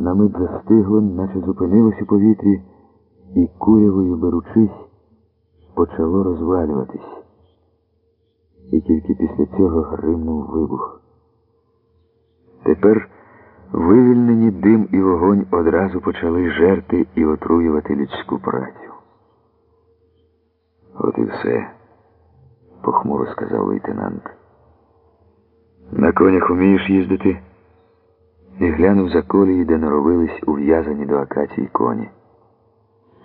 на мить застигло, наче зупинилось у повітрі, і курявою беручись, почало розвалюватись. І тільки після цього гримнув вибух. Тепер вивільнені дим і вогонь одразу почали жерти і отруювати людську працю. От і все, похмуро сказав лейтенант. На конях умієш їздити? І глянув за колії, де норовились ув'язані до акації коні.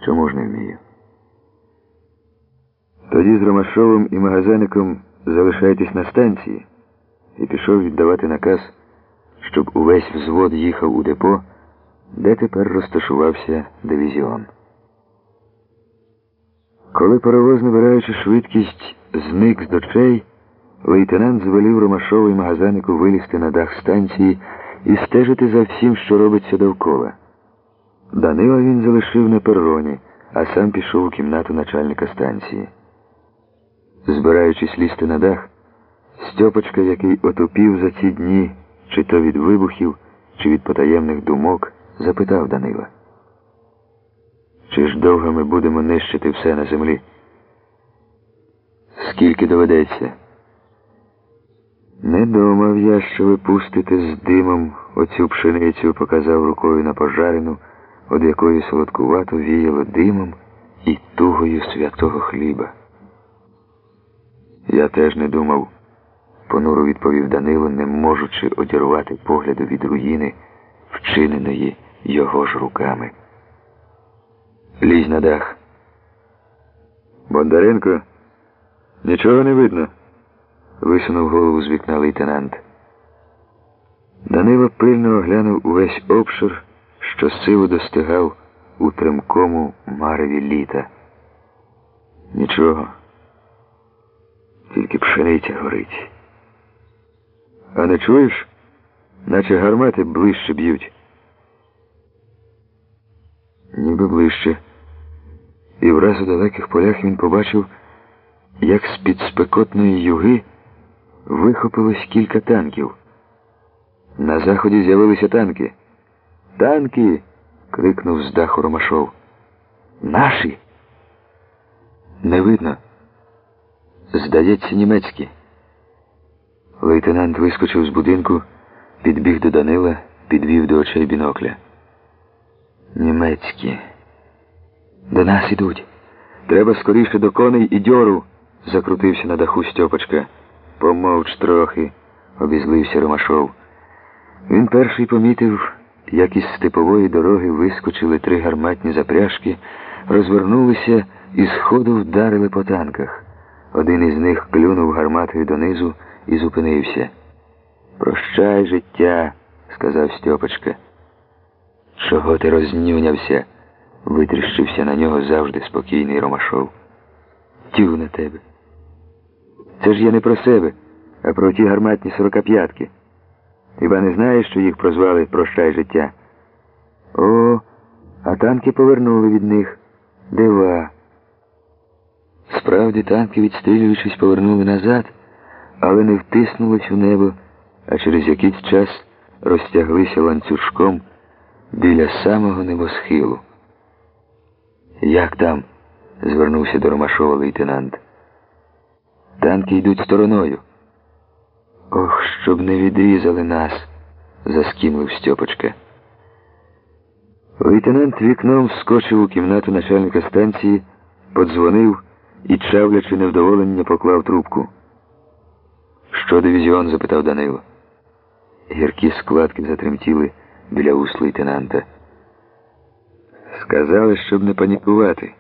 Чому ж не вмію? Тоді з Ромашовим і магазиником залишайтесь на станції і пішов віддавати наказ, щоб увесь взвод їхав у депо, де тепер розташувався дивізіон. Коли паровоз, набираючи швидкість, зник з дочей, лейтенант звелів Ромашову і магазинику вилізти на дах станції і стежити за всім, що робиться довкола. Данила він залишив на перроні, а сам пішов у кімнату начальника станції. Збираючись лізти на дах, Стьопочка, який отупів за ці дні, чи то від вибухів, чи від потаємних думок, запитав Данила. Чи ж довго ми будемо нищити все на землі? Скільки доведеться? Не думав я, що ви пустите з димом оцю пшеницю, показав рукою на пожарину, від якої солодкувато віяло димом і тугою святого хліба. Я теж не думав, понуро відповів Данило, не можучи одірвати погляду від руїни, вчиненої його ж руками. Лізь на дах. Бондаренко, нічого не видно висунув голову з вікна лейтенант. Данило пильно оглянув увесь обшир, що силу достигав у тремкому мареві літа. Нічого, тільки пшениця горить. А не чуєш, наче гармати ближче б'ють? Ніби ближче. І враз у далеких полях він побачив, як з-під спекотної юги вихопилось кілька танків. На заході з'явилися танки. Танки. крикнув з даху Ромашов. Наші. Не видно. Здається, німецькі. Лейтенант вискочив з будинку, підбіг до Данила, підвів до очей бінокля. Німецькі. До нас ідуть. Треба скоріше до коней і дьору, закрутився на даху Стьопочка. Помовч трохи, обізлився Ромашов. Він перший помітив, як із степової дороги вискочили три гарматні запряжки, розвернулися і сходу вдарили по танках. Один із них клюнув гарматою донизу і зупинився. Прощай, життя, сказав Стьопочка. Чого ти рознюнявся? витріщився на нього завжди спокійний Ромашов. Тю на тебе. Це ж я не про себе, а про ті гарматні сорокап'ятки. Хіба не знаєш, що їх прозвали Прощай життя? О, а танки повернули від них. Дива. Справді танки, відстрілюючись, повернули назад, але не втиснулись у небо, а через якийсь час розтяглися ланцюжком біля самого небосхилу. Як там? звернувся до Ромашова лейтенант. Танки йдуть стороною. Ох, щоб не відрізали нас, заскімлив Стьопочка. Лейтенант вікном вскочив у кімнату начальника станції, подзвонив і, чавлячи невдоволення, поклав трубку. Що дивізіон? запитав Данило. Гіркі складки затремтіли біля уст лейтенанта. Сказали, щоб не панікувати.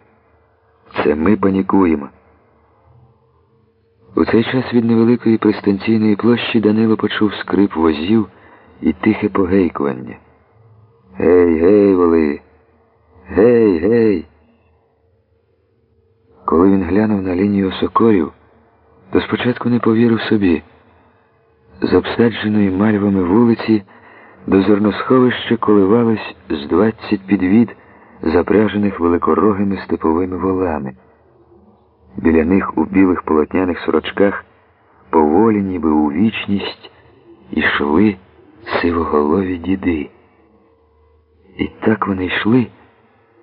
Це ми панікуємо. У цей час від невеликої пристанційної площі Данило почув скрип возів і тихе погейкування. Гей, гей, воли! Гей, гей! Коли він глянув на лінію сокорів, то спочатку не повірив собі. З обсадженої мальвами вулиці до зерносховища коливалось з двадцять підвід, запряжених великорогими степовими волами. Біля них у білих полотняних сорочках поволі, ніби у вічність, ішли сивоголові діди. І так вони йшли.